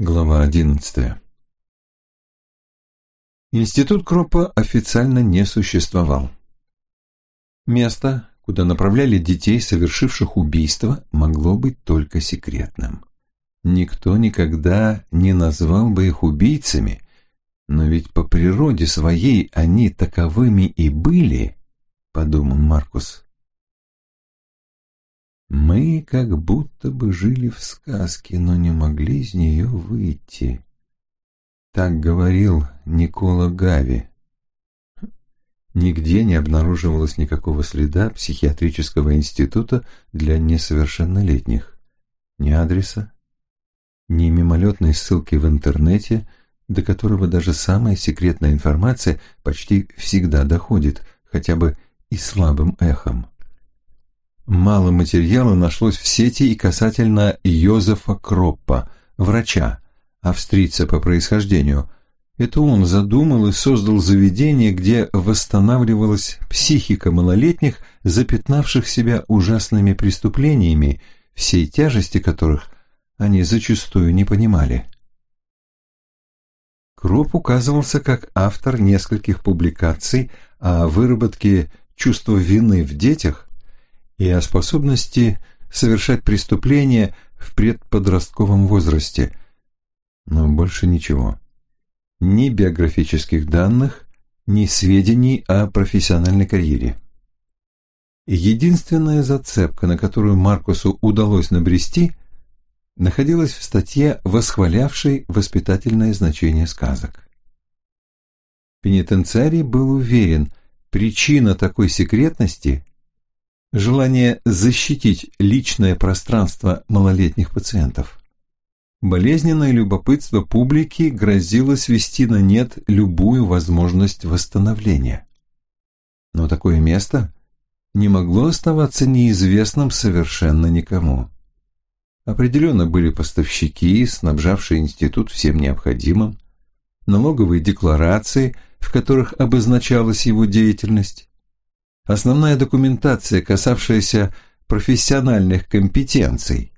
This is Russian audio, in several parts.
Глава одиннадцатая Институт Кропа официально не существовал. Место, куда направляли детей, совершивших убийство, могло быть только секретным. Никто никогда не назвал бы их убийцами, но ведь по природе своей они таковыми и были, подумал Маркус. Мы как будто бы жили в сказке, но не могли из нее выйти. Так говорил Никола Гави. Нигде не обнаруживалось никакого следа психиатрического института для несовершеннолетних. Ни адреса, ни мимолетной ссылки в интернете, до которого даже самая секретная информация почти всегда доходит, хотя бы и слабым эхом. Мало материала нашлось в сети и касательно Йозефа Кроппа, врача, австрийца по происхождению. Это он задумал и создал заведение, где восстанавливалась психика малолетних, запятнавших себя ужасными преступлениями, всей тяжести которых они зачастую не понимали. Кроп указывался как автор нескольких публикаций о выработке чувства вины в детях, и о способности совершать преступления в предподростковом возрасте. Но больше ничего. Ни биографических данных, ни сведений о профессиональной карьере. Единственная зацепка, на которую Маркусу удалось набрести, находилась в статье, восхвалявшей воспитательное значение сказок. Пенитенциарий был уверен, причина такой секретности желание защитить личное пространство малолетних пациентов. Болезненное любопытство публики грозило свести на нет любую возможность восстановления. Но такое место не могло оставаться неизвестным совершенно никому. Определенно были поставщики, снабжавшие институт всем необходимым, налоговые декларации, в которых обозначалась его деятельность, основная документация, касавшаяся профессиональных компетенций.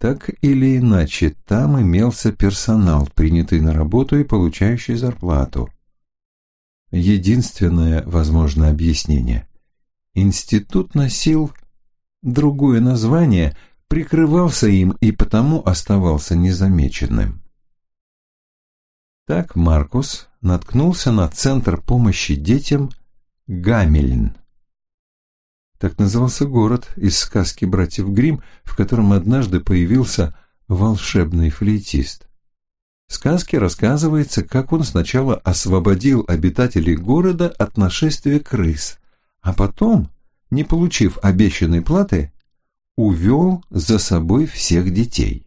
Так или иначе, там имелся персонал, принятый на работу и получающий зарплату. Единственное возможное объяснение. Институт носил другое название, прикрывался им и потому оставался незамеченным. Так Маркус наткнулся на Центр помощи детям – Гамельн. Так назывался город из сказки братьев Гримм, в котором однажды появился волшебный флейтист. В сказке рассказывается, как он сначала освободил обитателей города от нашествия крыс, а потом, не получив обещанной платы, увел за собой всех детей.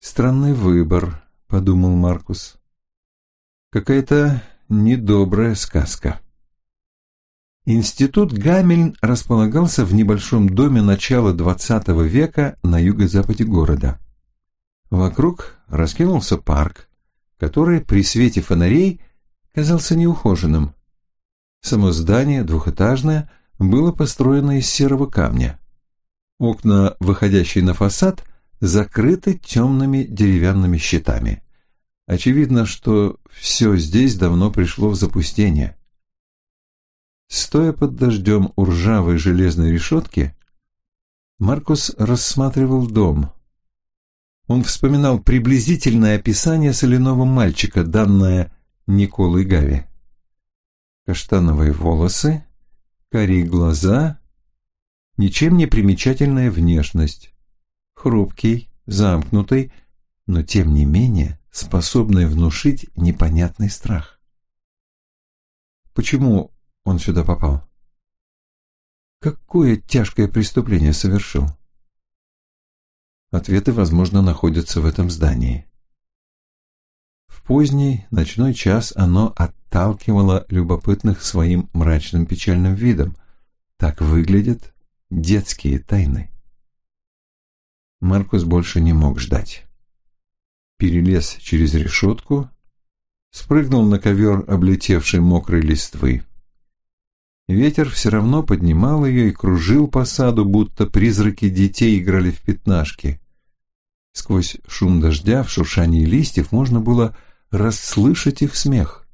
«Странный выбор», — подумал Маркус. «Какая-то недобрая сказка. Институт Гамельн располагался в небольшом доме начала XX века на юго-западе города. Вокруг раскинулся парк, который при свете фонарей казался неухоженным. Само здание, двухэтажное, было построено из серого камня. Окна, выходящие на фасад, закрыты темными деревянными щитами. Очевидно, что все здесь давно пришло в запустение. Стоя под дождем у ржавой железной решетки, Маркус рассматривал дом. Он вспоминал приблизительное описание соляного мальчика, данное Николой Гави. Каштановые волосы, карие глаза, ничем не примечательная внешность, хрупкий, замкнутый, но тем не менее способное внушить непонятный страх. Почему он сюда попал? Какое тяжкое преступление совершил? Ответы, возможно, находятся в этом здании. В поздний ночной час оно отталкивало любопытных своим мрачным печальным видом. Так выглядят детские тайны. Маркус больше не мог ждать перелез через решетку, спрыгнул на ковер, облетевший мокрой листвы. Ветер все равно поднимал ее и кружил по саду, будто призраки детей играли в пятнашки. Сквозь шум дождя в шуршании листьев можно было расслышать их смех.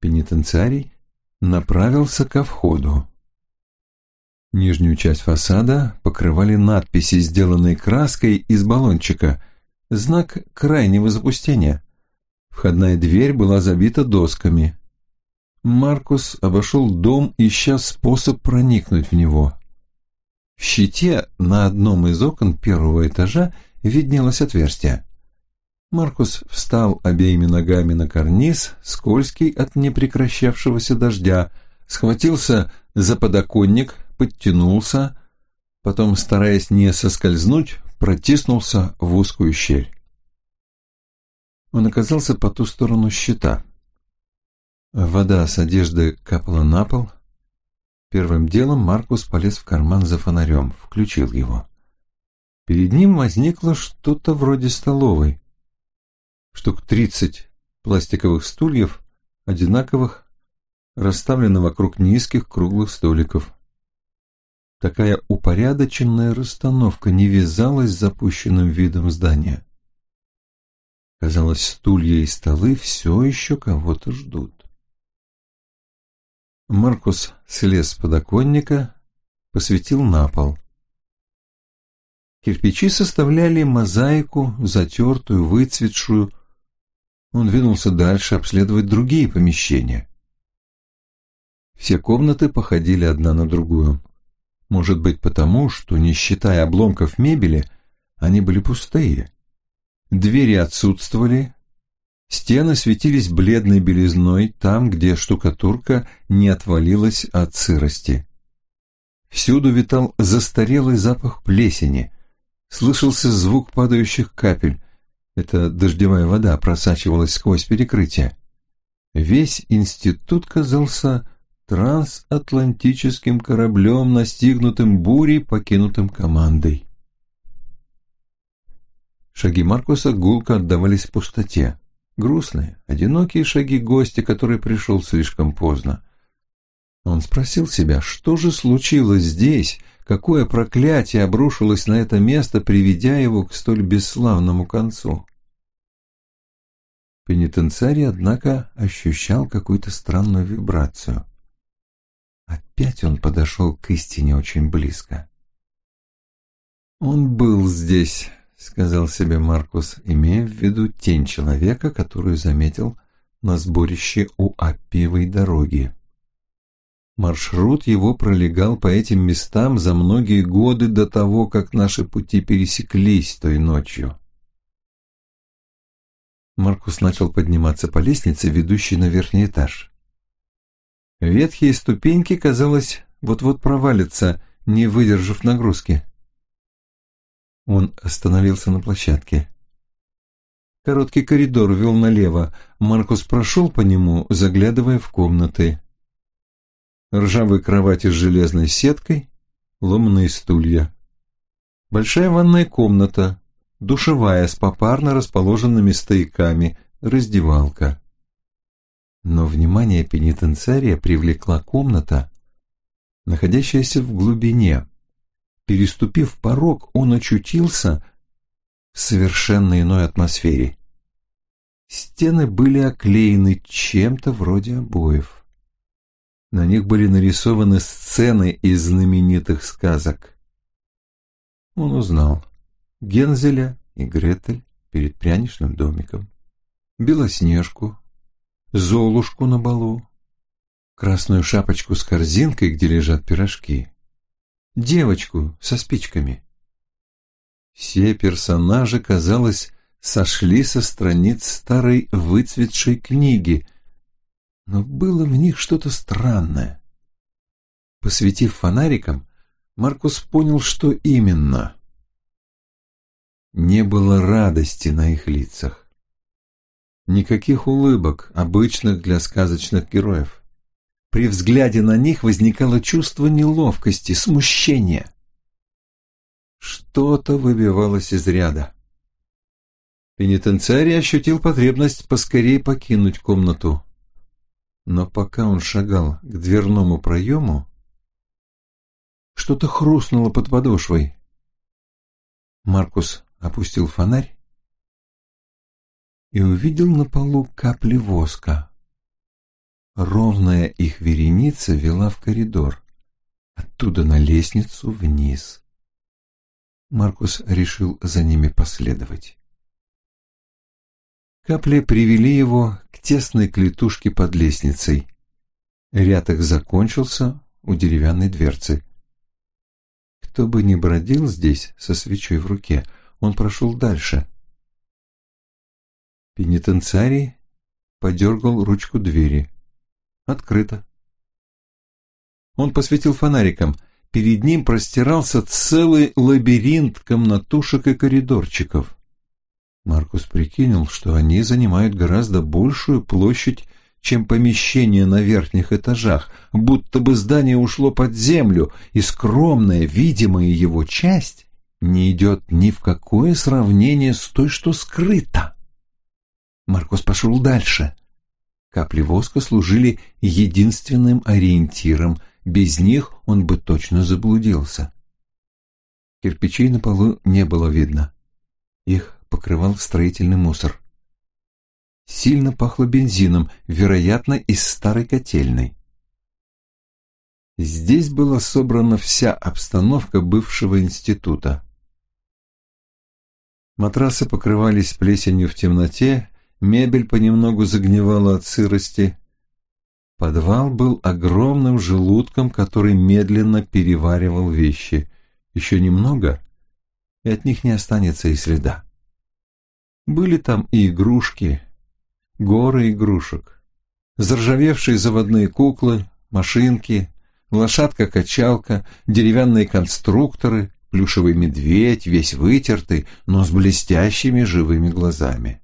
Пенитенциарий направился ко входу. Нижнюю часть фасада покрывали надписи, сделанные краской из баллончика, знак крайнего запустения. Входная дверь была забита досками. Маркус обошел дом, ища способ проникнуть в него. В щите на одном из окон первого этажа виднелось отверстие. Маркус встал обеими ногами на карниз, скользкий от непрекращавшегося дождя, схватился за подоконник, подтянулся, потом, стараясь не соскользнуть, протиснулся в узкую щель. Он оказался по ту сторону щита. Вода с одежды капала на пол. Первым делом Маркус полез в карман за фонарем, включил его. Перед ним возникло что-то вроде столовой штук тридцать пластиковых стульев, одинаковых, расставлены вокруг низких круглых столиков. Такая упорядоченная расстановка не вязалась с запущенным видом здания. Казалось, стулья и столы все еще кого-то ждут. Маркус слез с подоконника, посветил на пол. Кирпичи составляли мозаику, затертую, выцветшую, он двинулся дальше обследовать другие помещения. Все комнаты походили одна на другую. Может быть потому, что, не считая обломков мебели, они были пустые. Двери отсутствовали, стены светились бледной белизной там, где штукатурка не отвалилась от сырости. Всюду витал застарелый запах плесени, слышался звук падающих капель, эта дождевая вода просачивалась сквозь перекрытие. Весь институт казался трансатлантическим кораблем, настигнутым бурей, покинутым командой. Шаги Маркуса гулко отдавались в пустоте. Грустные, одинокие шаги гостя, который пришел слишком поздно. Он спросил себя, что же случилось здесь, какое проклятие обрушилось на это место, приведя его к столь бесславному концу. Пенитенциарий, однако, ощущал какую-то странную вибрацию. Опять он подошел к истине очень близко. «Он был здесь», — сказал себе Маркус, имея в виду тень человека, которую заметил на сборище у Аппиевой дороги. Маршрут его пролегал по этим местам за многие годы до того, как наши пути пересеклись той ночью. Маркус начал подниматься по лестнице, ведущей на верхний этаж. Ветхие ступеньки, казалось, вот-вот провалятся, не выдержав нагрузки. Он остановился на площадке. Короткий коридор вел налево. Маркус прошел по нему, заглядывая в комнаты ржавые кровати с железной сеткой, ломаные стулья. Большая ванная комната, душевая с попарно расположенными стояками, раздевалка. Но внимание пенитенциария привлекла комната, находящаяся в глубине. Переступив порог, он очутился в совершенно иной атмосфере. Стены были оклеены чем-то вроде обоев. На них были нарисованы сцены из знаменитых сказок. Он узнал Гензеля и Гретель перед пряничным домиком, Белоснежку, Золушку на балу, красную шапочку с корзинкой, где лежат пирожки, девочку со спичками. Все персонажи, казалось, сошли со страниц старой выцветшей книги, но было в них что-то странное. Посветив фонариком, Маркус понял, что именно. Не было радости на их лицах. Никаких улыбок, обычных для сказочных героев. При взгляде на них возникало чувство неловкости, смущения. Что-то выбивалось из ряда. Пенитенциарий ощутил потребность поскорее покинуть комнату. Но пока он шагал к дверному проему, что-то хрустнуло под подошвой. Маркус опустил фонарь и увидел на полу капли воска. Ровная их вереница вела в коридор, оттуда на лестницу вниз. Маркус решил за ними последовать. Капли привели его к тесной клетушке под лестницей. Ряд их закончился у деревянной дверцы. Кто бы ни бродил здесь со свечой в руке, он прошел дальше. Пенитенциарий подергал ручку двери. Открыто. Он посветил фонариком. Перед ним простирался целый лабиринт комнатушек и коридорчиков. Маркус прикинул, что они занимают гораздо большую площадь, чем помещение на верхних этажах, будто бы здание ушло под землю, и скромная, видимая его часть не идет ни в какое сравнение с той, что скрыто. Маркус пошел дальше. Капли воска служили единственным ориентиром, без них он бы точно заблудился. Кирпичей на полу не было видно. Их покрывал строительный мусор. Сильно пахло бензином, вероятно, из старой котельной. Здесь была собрана вся обстановка бывшего института. Матрасы покрывались плесенью в темноте, мебель понемногу загнивала от сырости. Подвал был огромным желудком, который медленно переваривал вещи. Еще немного, и от них не останется и следа. Были там и игрушки, горы игрушек, заржавевшие заводные куклы, машинки, лошадка-качалка, деревянные конструкторы, плюшевый медведь, весь вытертый, но с блестящими живыми глазами.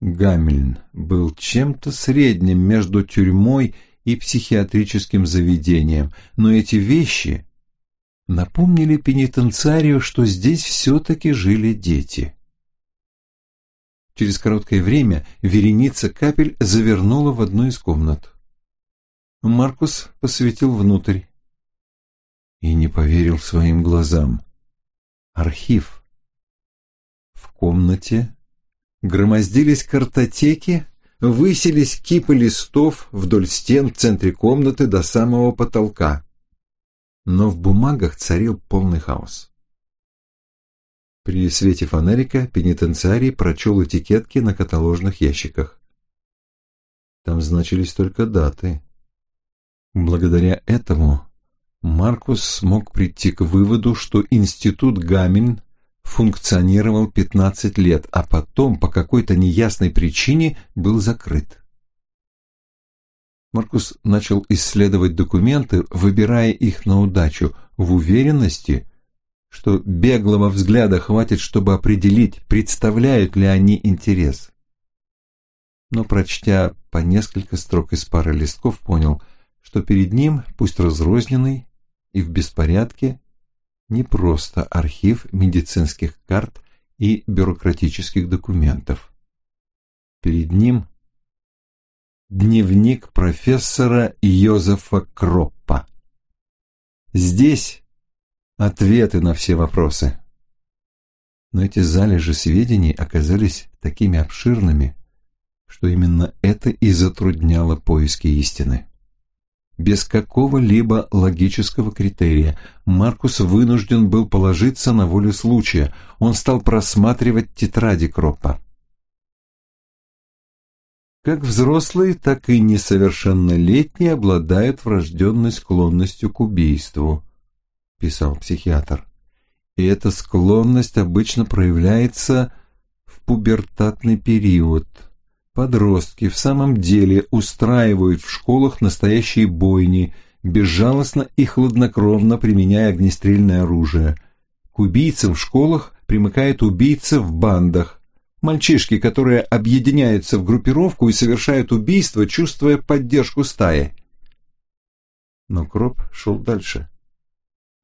Гамельн был чем-то средним между тюрьмой и психиатрическим заведением, но эти вещи напомнили пенитенциарию, что здесь все-таки жили дети. Через короткое время вереница капель завернула в одну из комнат. Маркус посветил внутрь и не поверил своим глазам. Архив. В комнате громоздились картотеки, высились кипы листов вдоль стен в центре комнаты до самого потолка. Но в бумагах царил полный хаос. При свете фонарика пенитенциарий прочел этикетки на каталожных ящиках. Там значились только даты. Благодаря этому Маркус смог прийти к выводу, что институт Гамельн функционировал 15 лет, а потом по какой-то неясной причине был закрыт. Маркус начал исследовать документы, выбирая их на удачу, в уверенности, что беглого взгляда хватит, чтобы определить, представляют ли они интерес. Но, прочтя по несколько строк из пары листков, понял, что перед ним, пусть разрозненный и в беспорядке, не просто архив медицинских карт и бюрократических документов. Перед ним дневник профессора Йозефа Кроппа. Здесь ответы на все вопросы. Но эти залежи сведений оказались такими обширными, что именно это и затрудняло поиски истины. Без какого-либо логического критерия Маркус вынужден был положиться на волю случая. Он стал просматривать тетради Кроппа. Как взрослые, так и несовершеннолетние обладают врожденной склонностью к убийству писал психиатр. И эта склонность обычно проявляется в пубертатный период. Подростки в самом деле устраивают в школах настоящие бойни, безжалостно и хладнокровно применяя огнестрельное оружие. К убийцам в школах примыкают убийцы в бандах, мальчишки, которые объединяются в группировку и совершают убийство, чувствуя поддержку стаи. Но Кроп шел дальше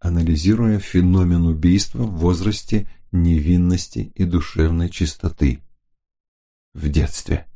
анализируя феномен убийства в возрасте невинности и душевной чистоты. В детстве.